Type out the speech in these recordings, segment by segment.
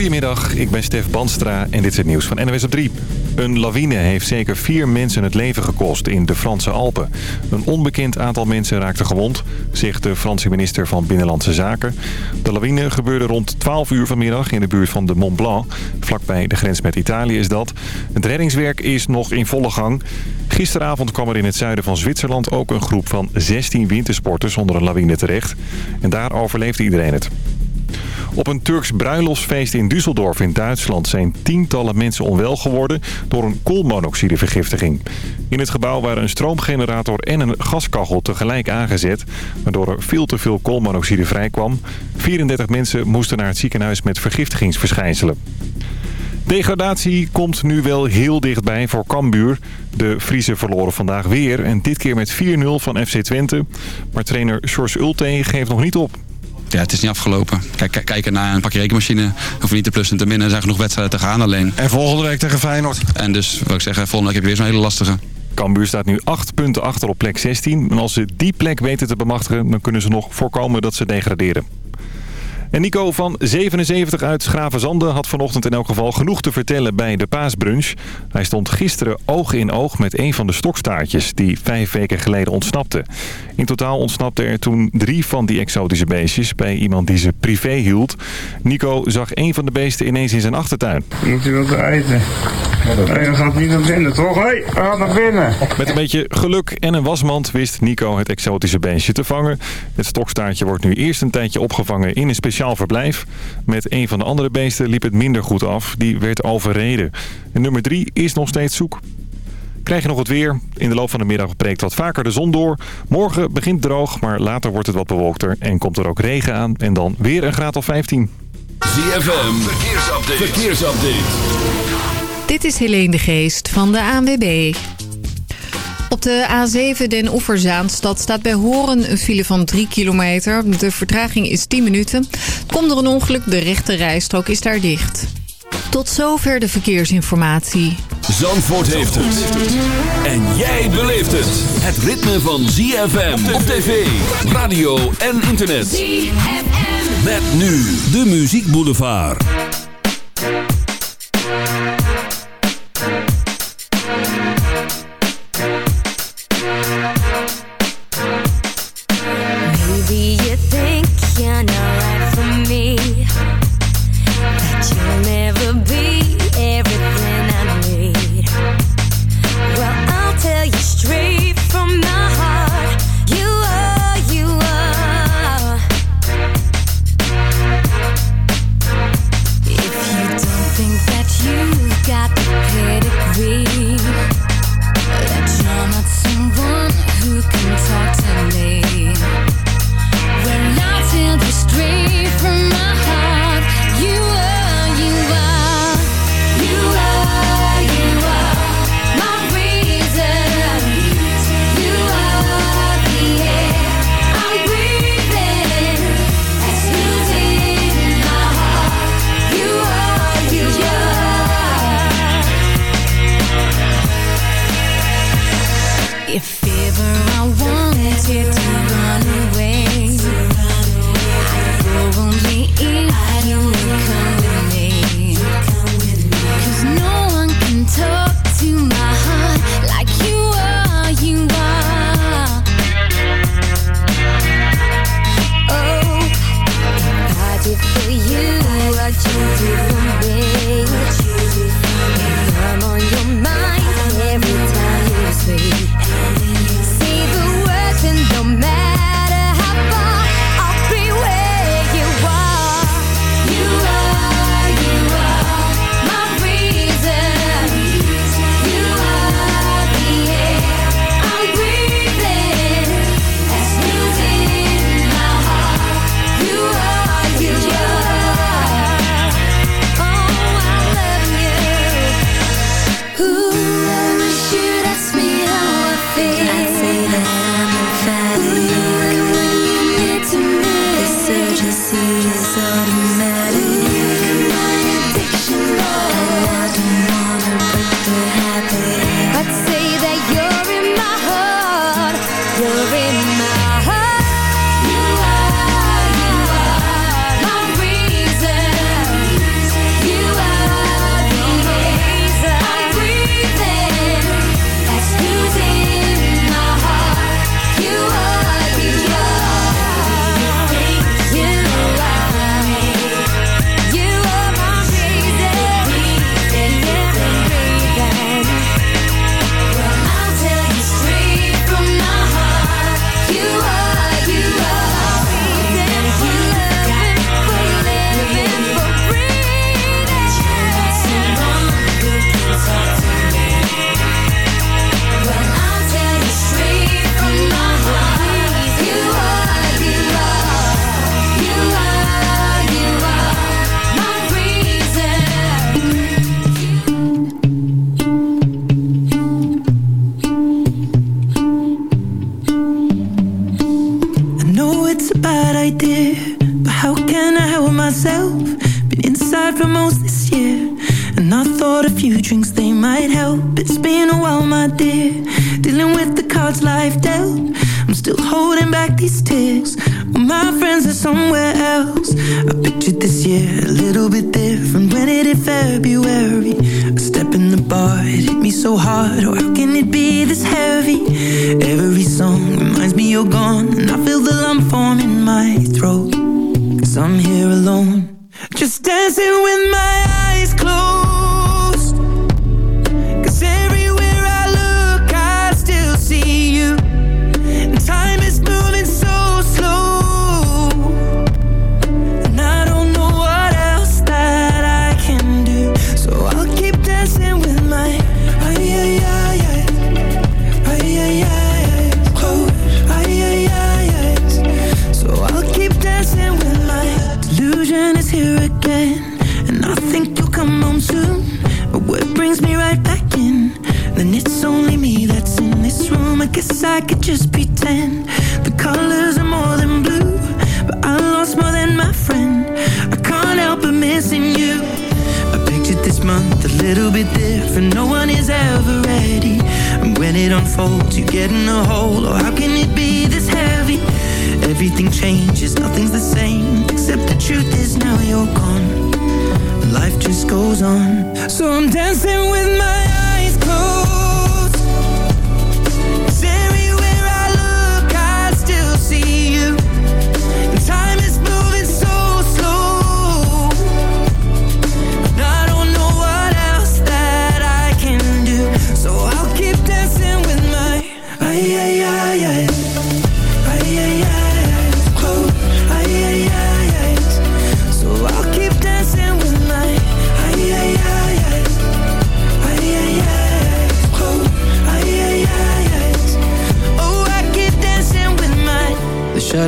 Goedemiddag, ik ben Stef Banstra en dit is het nieuws van NWS op 3. Een lawine heeft zeker vier mensen het leven gekost in de Franse Alpen. Een onbekend aantal mensen raakte gewond, zegt de Franse minister van Binnenlandse Zaken. De lawine gebeurde rond 12 uur vanmiddag in de buurt van de Mont Blanc. Vlakbij de grens met Italië is dat. Het reddingswerk is nog in volle gang. Gisteravond kwam er in het zuiden van Zwitserland ook een groep van 16 wintersporters onder een lawine terecht. En daar overleefde iedereen het. Op een Turks bruiloftsfeest in Düsseldorf in Duitsland zijn tientallen mensen onwel geworden door een koolmonoxidevergiftiging. In het gebouw waren een stroomgenerator en een gaskachel tegelijk aangezet, waardoor er veel te veel koolmonoxide vrijkwam. 34 mensen moesten naar het ziekenhuis met vergiftigingsverschijnselen. Degradatie komt nu wel heel dichtbij voor Cambuur. De Friese verloren vandaag weer en dit keer met 4-0 van FC Twente. Maar trainer Sjors Ulte geeft nog niet op. Ja, het is niet afgelopen. Kijk, kijken naar een pakje rekenmachine. Hoef niet te plussen en te minnen. Er zijn genoeg wedstrijden te gaan alleen. En volgende week tegen Feyenoord. En dus, wat ik zeggen, volgende week heb je weer zo'n hele lastige. Cambuur staat nu 8 punten achter op plek 16. En als ze die plek weten te bemachtigen, dan kunnen ze nog voorkomen dat ze degraderen. En Nico van 77 uit Schravenzande had vanochtend in elk geval genoeg te vertellen bij de paasbrunch. Hij stond gisteren oog in oog met een van de stokstaartjes die vijf weken geleden ontsnapte. In totaal ontsnapte er toen drie van die exotische beestjes bij iemand die ze privé hield. Nico zag een van de beesten ineens in zijn achtertuin. Moet je wat eten? Nee, dan gaat niet naar binnen, toch? Hé, hey, ga naar binnen. Met een beetje geluk en een wasmand wist Nico het exotische beestje te vangen. Het stokstaartje wordt nu eerst een tijdje opgevangen in een speciaal verblijf. Met een van de andere beesten liep het minder goed af. Die werd overreden. En nummer drie is nog steeds zoek. Krijg je nog het weer. In de loop van de middag breekt wat vaker de zon door. Morgen begint droog, maar later wordt het wat bewolkter. En komt er ook regen aan. En dan weer een graad of 15. ZFM, verkeersupdate. verkeersupdate. Dit is Helene de Geest van de ANWB. Op de A7 Den Oeverzaanstad staat bij Horen een file van 3 kilometer. De vertraging is 10 minuten. Komt er een ongeluk, de rechte rijstrook is daar dicht. Tot zover de verkeersinformatie. Zandvoort heeft het. En jij beleeft het. Het ritme van ZFM op tv, radio en internet. ZFM. Met nu de Muziek Boulevard. all gone. Life just goes on. So I'm dancing with my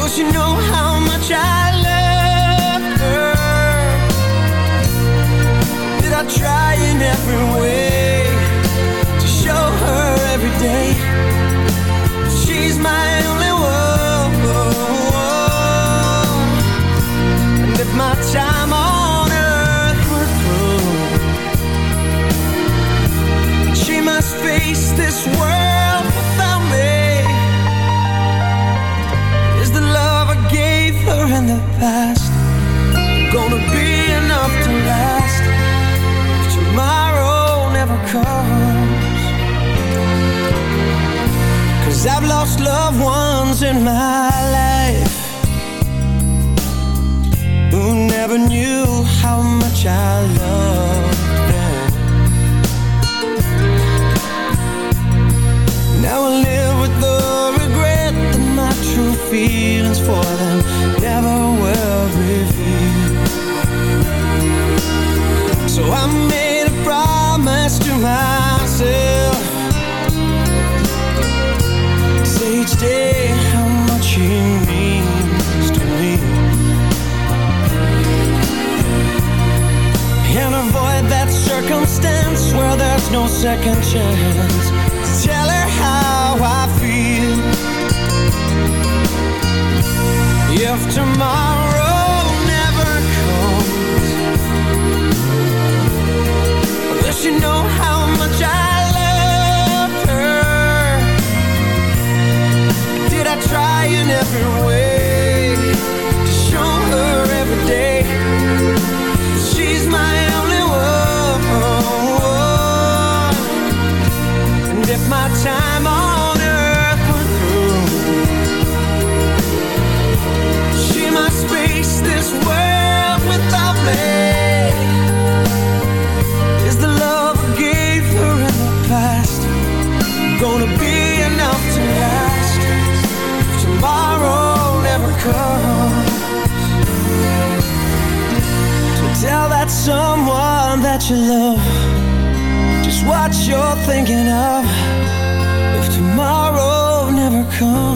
Will she know how much I love her? Did I try in every way past. Gonna be enough to last. If tomorrow never comes. Cause I've lost loved ones in my life Who never knew how much I loved circumstance where there's no second chance. Tell her how I feel. If tomorrow never comes, will she know how much I love her? Did I try in every way someone that you love. Just what you're thinking of. If tomorrow never comes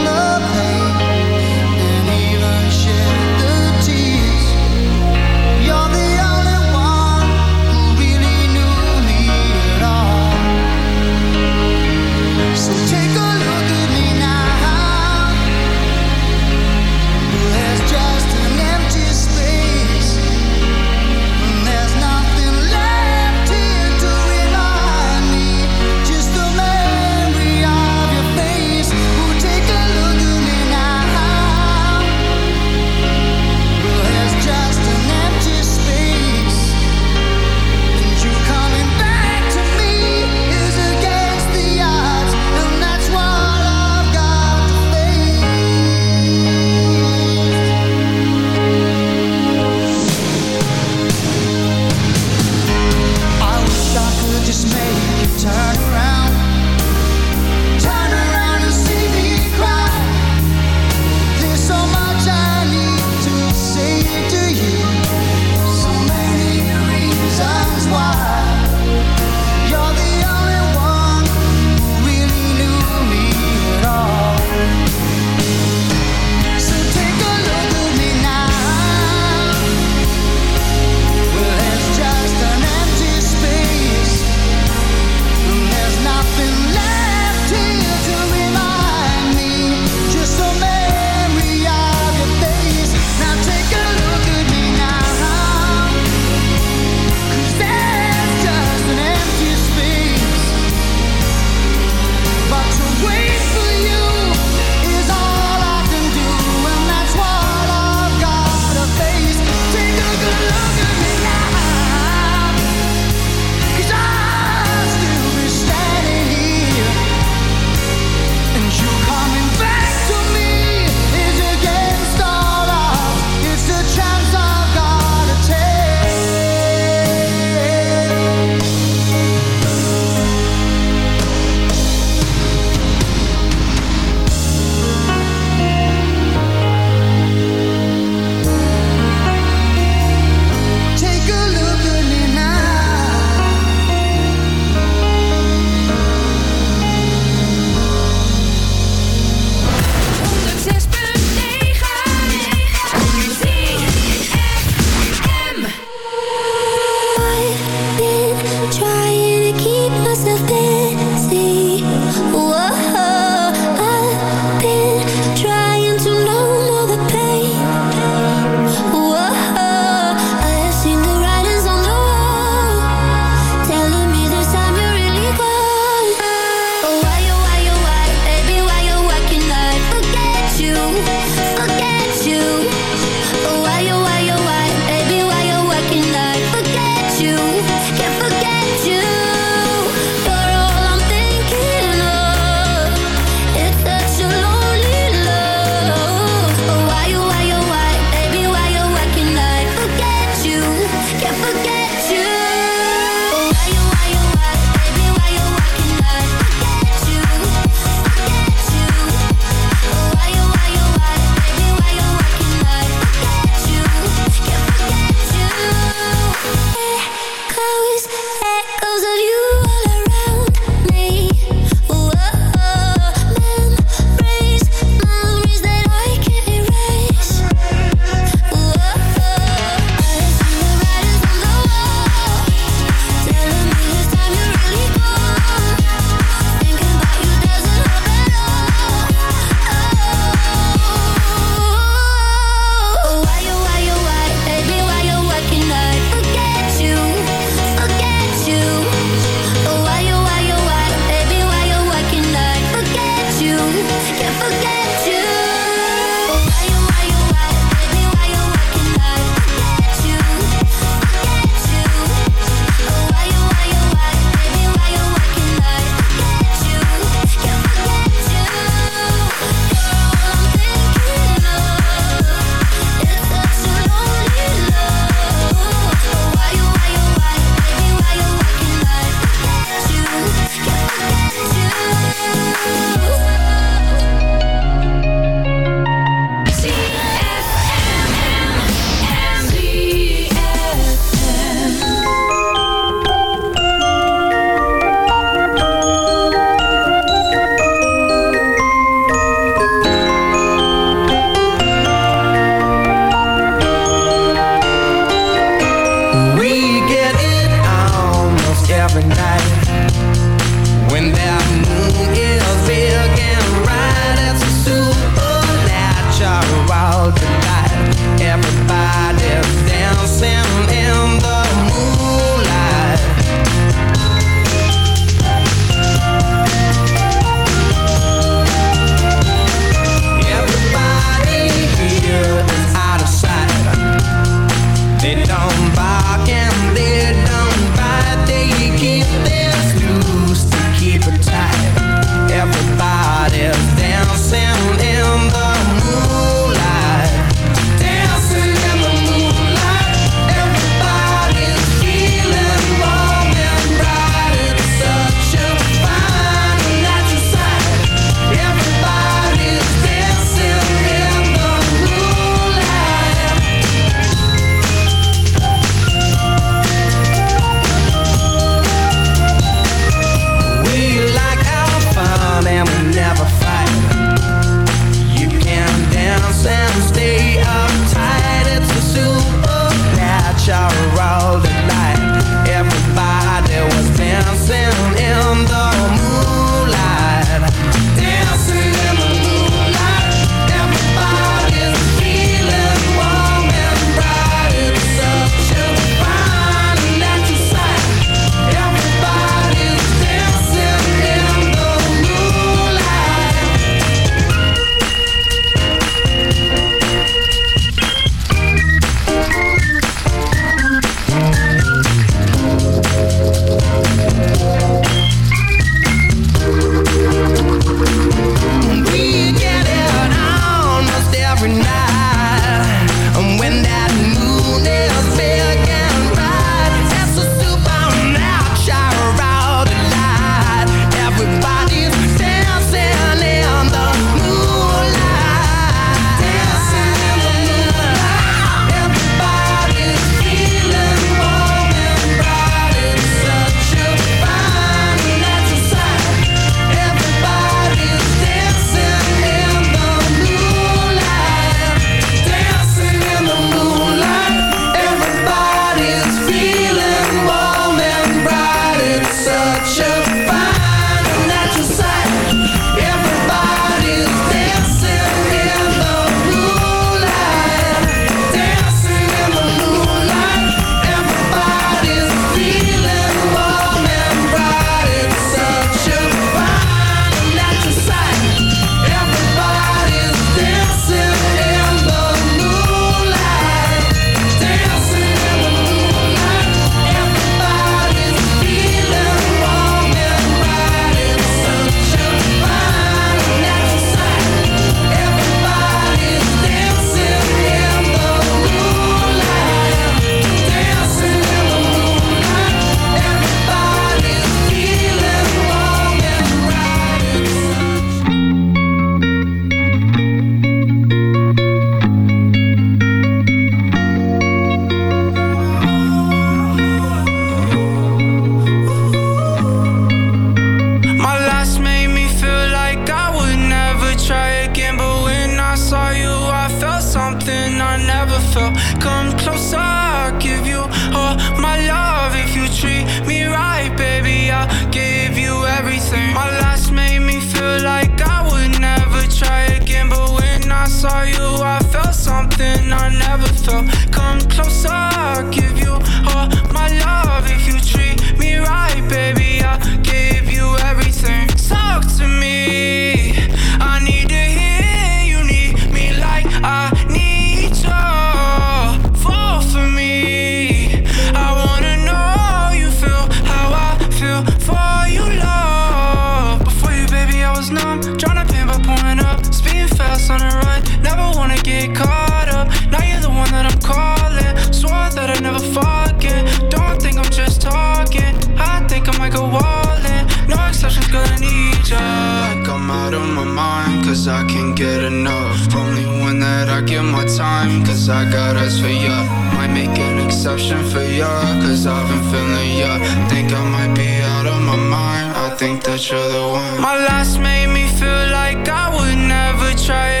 wanna get caught up. Now you're the one that I'm calling. Swore that I'd never forget. Don't think I'm just talking. I think I might go a in. No exceptions, gonna need ya. Like I'm out of my mind, cause I can't get enough. Only one that I give my time, cause I got eyes for ya. Might make an exception for ya, cause I've been feeling ya. Think I might be out of my mind. I think that you're the one. My last made me feel like I would never try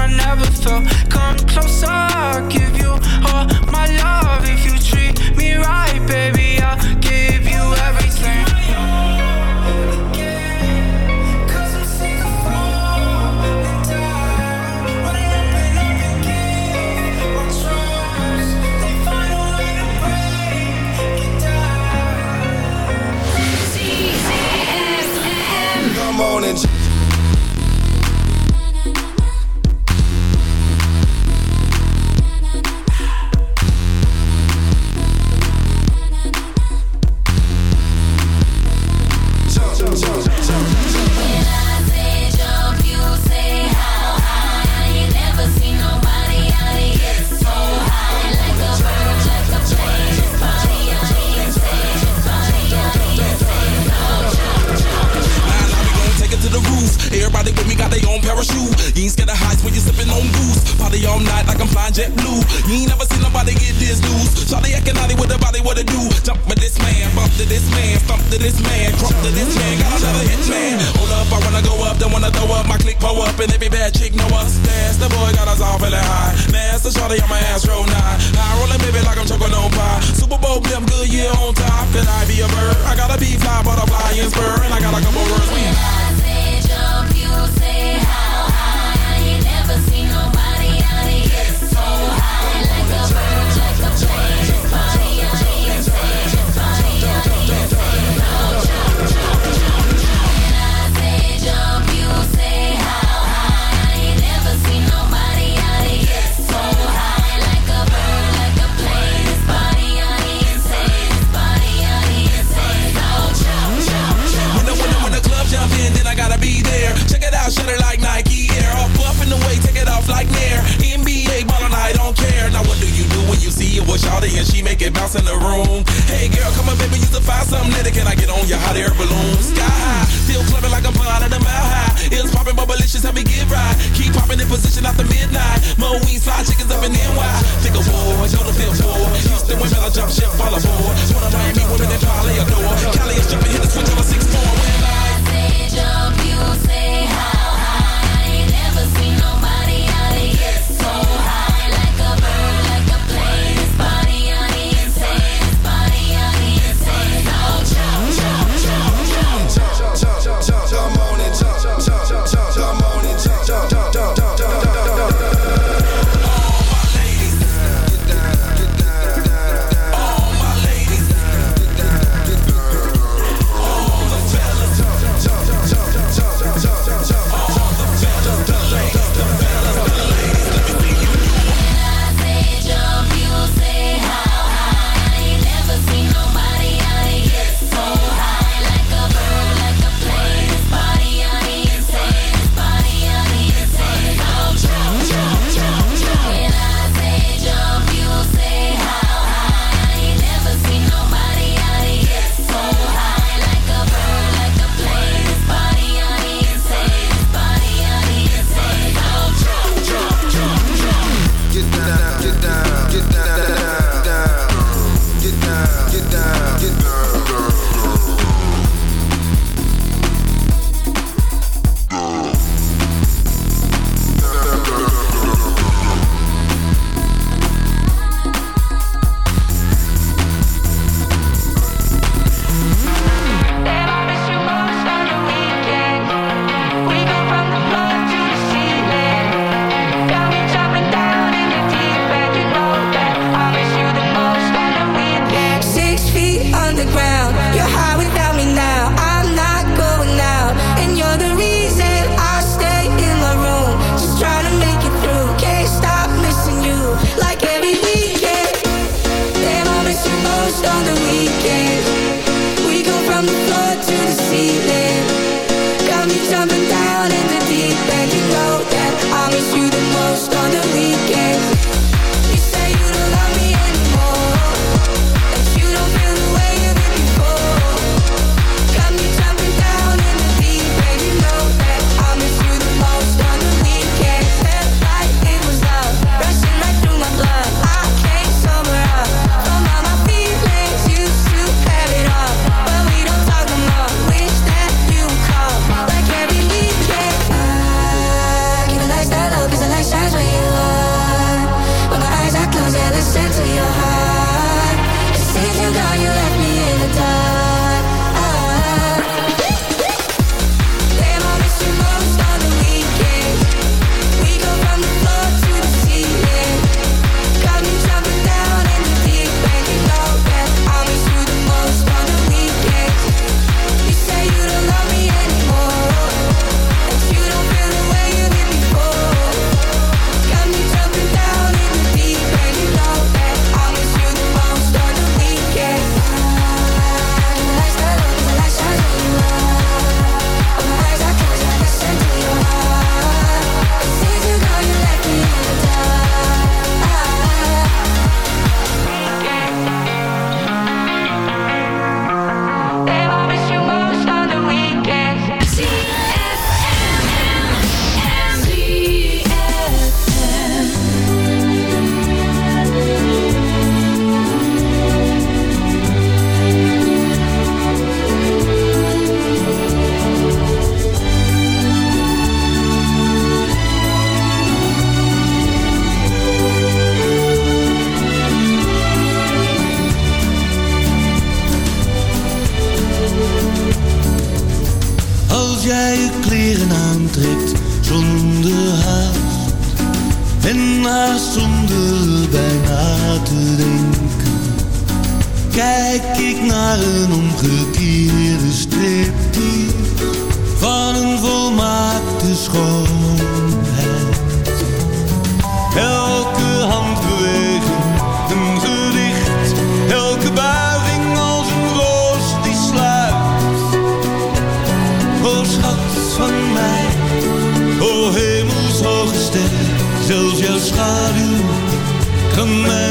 I never felt. Come closer, I'll give you all my love. Parachute. You ain't scared of heights when you sipping on goose. Party all night like I'm flying JetBlue. You ain't never seen nobody get this loose. Charlie acting with the body, what to do? Jump with this man, bump to this man, stump to this man, crump to this man. Got another hit man. Hold up, I wanna go up, don't wanna throw up. My click pull up, and every bad chick know us. That's the boy got us all feeling high. Master Charlie on my ass roll nine. I rollin' baby like I'm choking on pie. Super Bowl blimp, Goodyear on top. Could I be a bird? I gotta be fly, butterfly and spur, and I got a couple words. When When It like Nike Air. Up, up in the way, take it off like Nair. NBA ballin', I don't care. Now what do you do when you see it with Shawty and she make it bounce in the room? Hey girl, come on baby, you to find something that can I get on your hot air balloon? Sky high, still clubbing like I'm flying at a mile high. It's popping, but malicious, help me get right. Keep popping in position after midnight. Mo weed, slide chickens up in NY. Think of war, the feel for. Houston women, I jump ship, fall aboard. One of Miami women that probably adore. Cali is jumping, hit the switch on a six four. When I Fellas, schoonheid. Elke handbeweging een gericht, elke buiging als een roos die sluit. O schat van mij, o hemelshoge ster, zelfs jouw schaduw kan mij.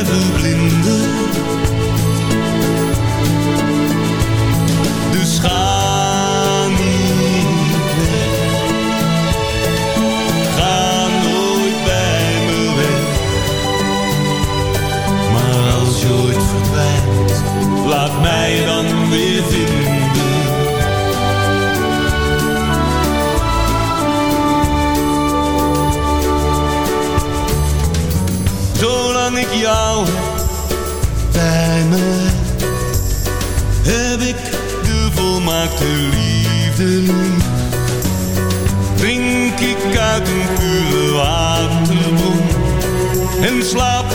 maakt de liefde niet. Drink ik uit een pure waterboom en slaap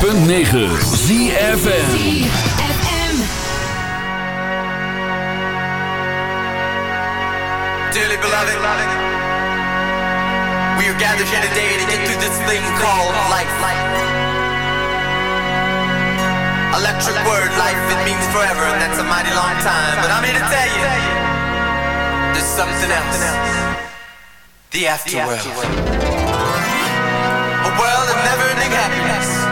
106.9 ZFM Dearly beloved, we are gathered here today to get through this thing called life. Electric word, life, it means forever, and that's a mighty long time. But I'm here to tell you, there's something else. The afterworld. A world of never-ending happiness.